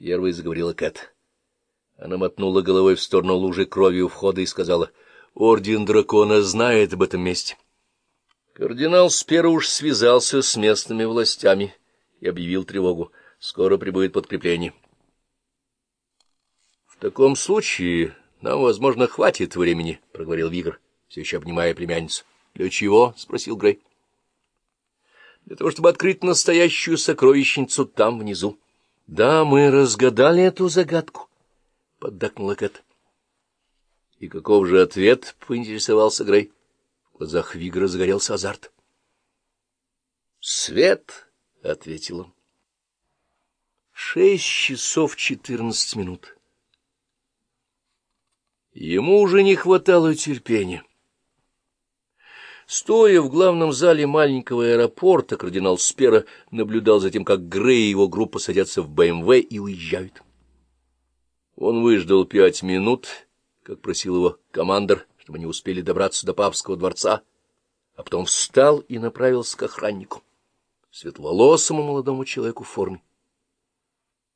Первой заговорила Кэт. Она мотнула головой в сторону лужи крови у входа и сказала, «Орден дракона знает об этом месте». Кардинал Спера уж связался с местными властями и объявил тревогу. Скоро прибудет подкрепление. — В таком случае нам, возможно, хватит времени, — проговорил Вигр, все еще обнимая племянницу. — Для чего? — спросил Грей. — Для того, чтобы открыть настоящую сокровищницу там, внизу. — Да, мы разгадали эту загадку, — поддакнула Кэт. — И каков же ответ? — поинтересовался Грей. В глазах Вигра загорелся азарт. — Свет, — ответил он. Шесть часов четырнадцать минут. Ему уже не хватало терпения. Стоя в главном зале маленького аэропорта, кардинал Спера наблюдал за тем, как Грей и его группа садятся в БМВ и уезжают. Он выждал пять минут, как просил его командор, чтобы они успели добраться до папского дворца, а потом встал и направился к охраннику, светловолосому молодому человеку в форме.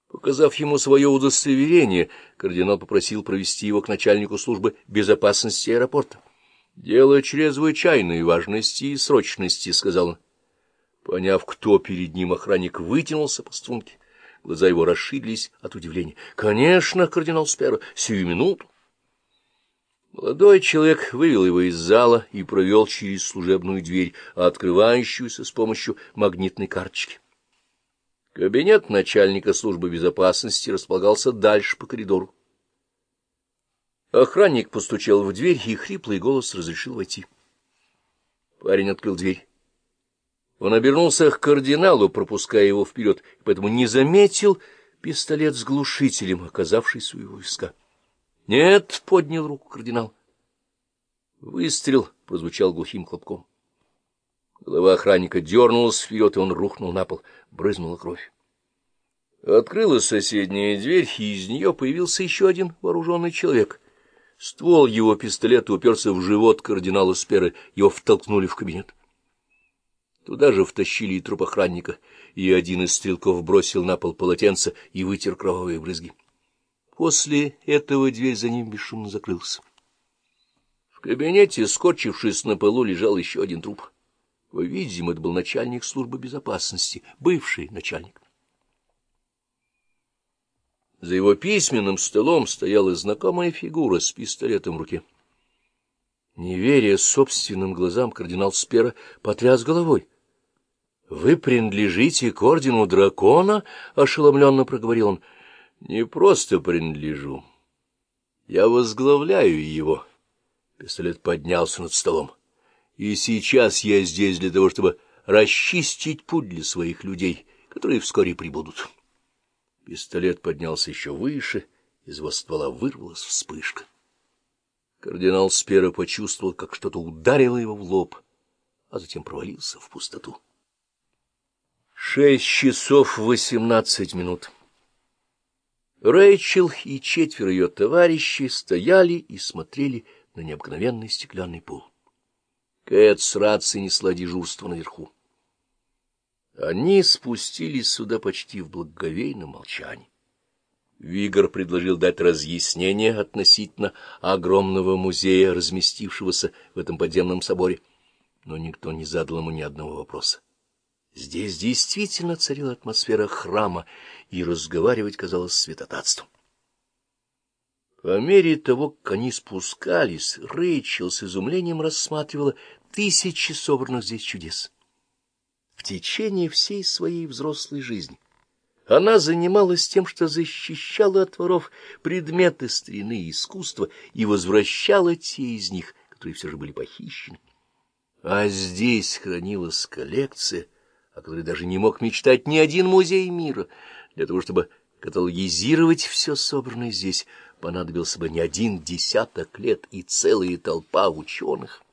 Показав ему свое удостоверение, кардинал попросил провести его к начальнику службы безопасности аэропорта. — Дело чрезвычайной важности и срочности, — сказал он. Поняв, кто перед ним, охранник вытянулся по струнке. Глаза его расширились от удивления. — Конечно, кардинал Спера, сию минуту. Молодой человек вывел его из зала и провел через служебную дверь, открывающуюся с помощью магнитной карточки. Кабинет начальника службы безопасности располагался дальше по коридору. Охранник постучал в дверь, и хриплый голос разрешил войти. Парень открыл дверь. Он обернулся к кардиналу, пропуская его вперед, поэтому не заметил пистолет с глушителем, оказавшийся у его виска. — Нет, — поднял руку кардинал. Выстрел прозвучал глухим хлопком. Голова охранника дернулась вперед, и он рухнул на пол. Брызнула кровь. Открылась соседняя дверь, и из нее появился еще один вооруженный человек. Ствол его пистолета уперся в живот кардинала Сперы, его втолкнули в кабинет. Туда же втащили и труп охранника, и один из стрелков бросил на пол полотенце и вытер кровавые брызги. После этого дверь за ним бесшумно закрылась. В кабинете, скорчившись на полу, лежал еще один труп. Видимо, это был начальник службы безопасности, бывший начальник. За его письменным столом стояла знакомая фигура с пистолетом в руке. Не веря собственным глазам, кардинал Спера потряс головой. — Вы принадлежите к ордену дракона? — ошеломленно проговорил он. — Не просто принадлежу. Я возглавляю его. Пистолет поднялся над столом. — и сейчас я здесь для того, чтобы расчистить путь для своих людей, которые вскоре прибудут. Пистолет поднялся еще выше, из его ствола вырвалась вспышка. Кардинал Спера почувствовал, как что-то ударило его в лоб, а затем провалился в пустоту. Шесть часов восемнадцать минут. Рэйчел и четверо ее товарищей стояли и смотрели на необыкновенный стеклянный пол. Кэт с рацией несла дежурство наверху. Они спустились сюда почти в благоговейном молчании. Вигор предложил дать разъяснение относительно огромного музея, разместившегося в этом подземном соборе, но никто не задал ему ни одного вопроса. Здесь действительно царила атмосфера храма, и разговаривать казалось святотатством. По мере того, как они спускались, Рэйчел с изумлением рассматривала тысячи собранных здесь чудес. Течение всей своей взрослой жизни она занималась тем, что защищала от воров предметы старины и искусства и возвращала те из них, которые все же были похищены. А здесь хранилась коллекция, о которой даже не мог мечтать ни один музей мира, для того, чтобы каталогизировать все собранное здесь, понадобился бы не один десяток лет и целая толпа ученых.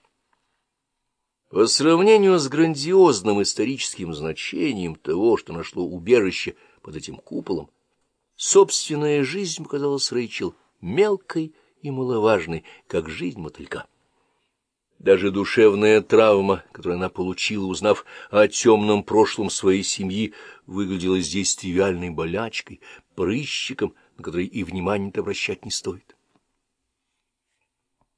По сравнению с грандиозным историческим значением того, что нашло убежище под этим куполом, собственная жизнь показалась Рэйчел мелкой и маловажной, как жизнь мотылька. Даже душевная травма, которую она получила, узнав о темном прошлом своей семьи, выглядела здесь тривиальной болячкой, прыщиком, на который и внимания-то обращать не стоит.